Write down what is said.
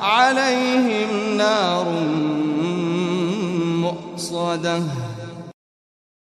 عليهم نار مؤصدة.